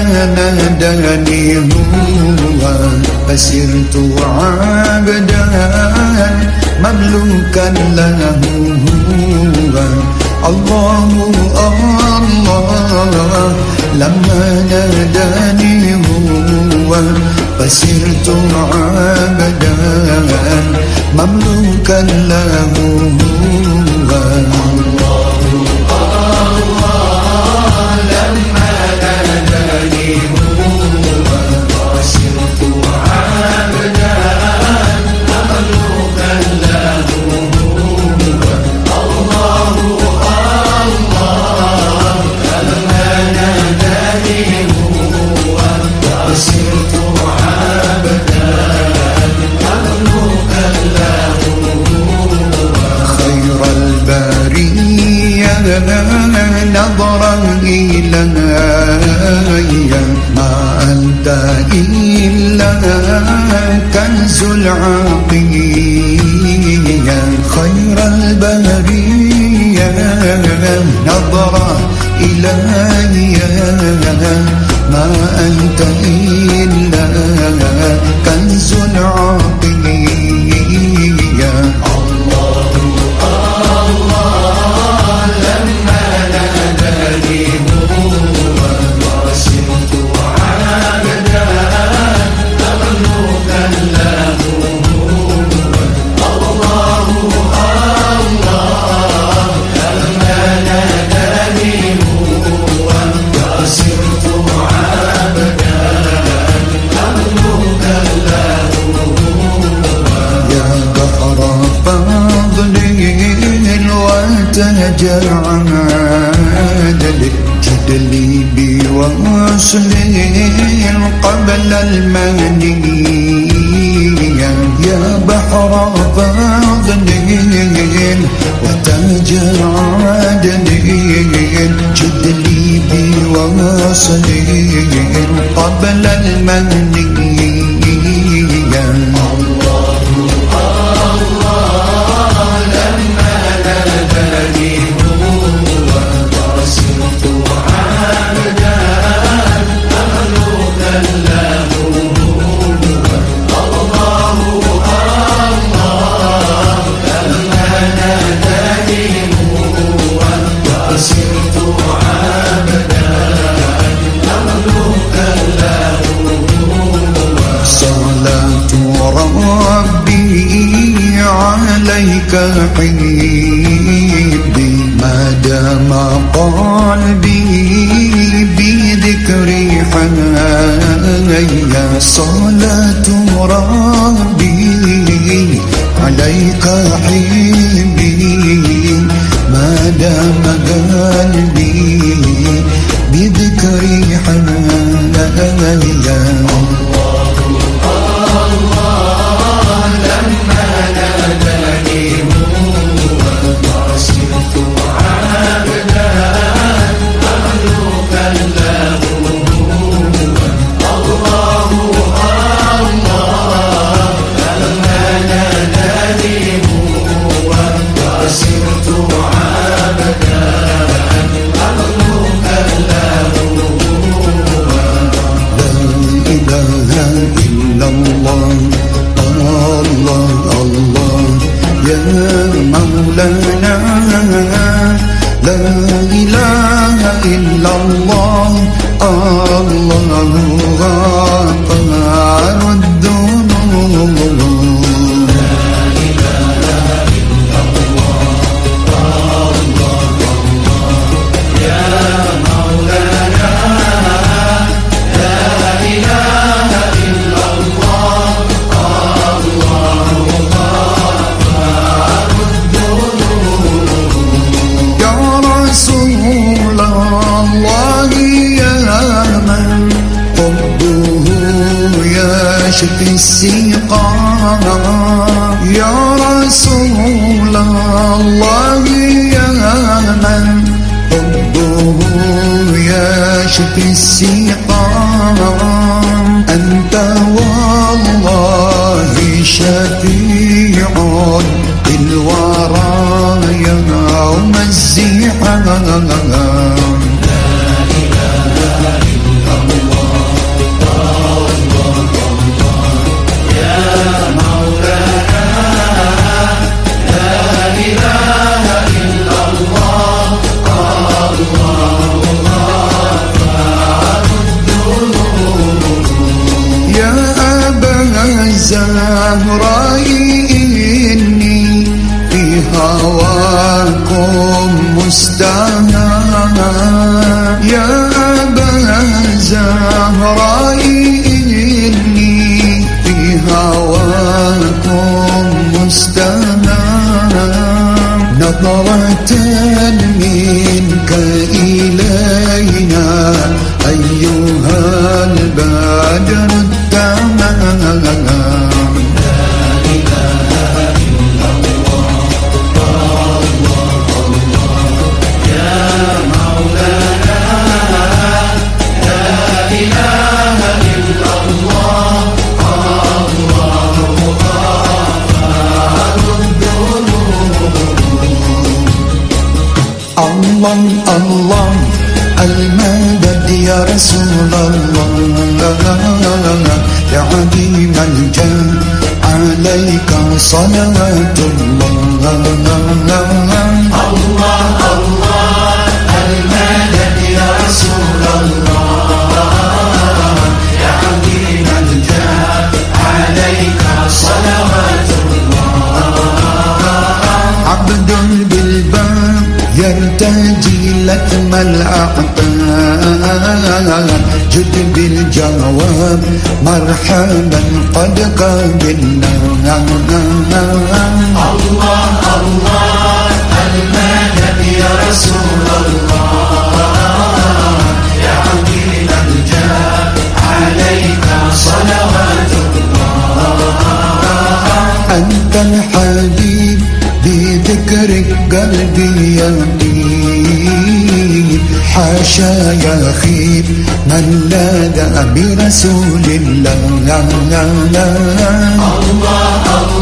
لما ناداني هو فسرت عبدا مملوكا له هو الله الله لما ناداني هو فسرت عبدا مملوكا له هو أنت إلا كنز العقية خير البرية نظرا إلي ما أنت إلا تهجر عادل جدلي بوصلي قبل المنية يا بحر فضل وتهجر عادل جدلي بوصلي قبل المنية عليك حبي ما دام قلبي بذكري حنايا. صلاة ربي عليك حبي ما دام قلبي بذكري حنايا. لا إله إلا الله الله السقاء يا رسول الله يا من حبه يشفي السقاء أنت والله شفيع الورى يوم الزحام البدر التمام الله الله المدد يا رسول الله يا عظيم الجاه عليك صلوات الله الله الله يا رسول الله يا عظيم الجاه عليك صلوات الله عبد بالباب يرتجي لثم الأعطان جد بالجواب مرحبا قد قابلنا الله الله يا رسول الله يا الجاه عليك صلوات الله أنت الحبيب بذكرك قلبي يطيب حاشا يخيب من لاذ برسول الله الله يا الله.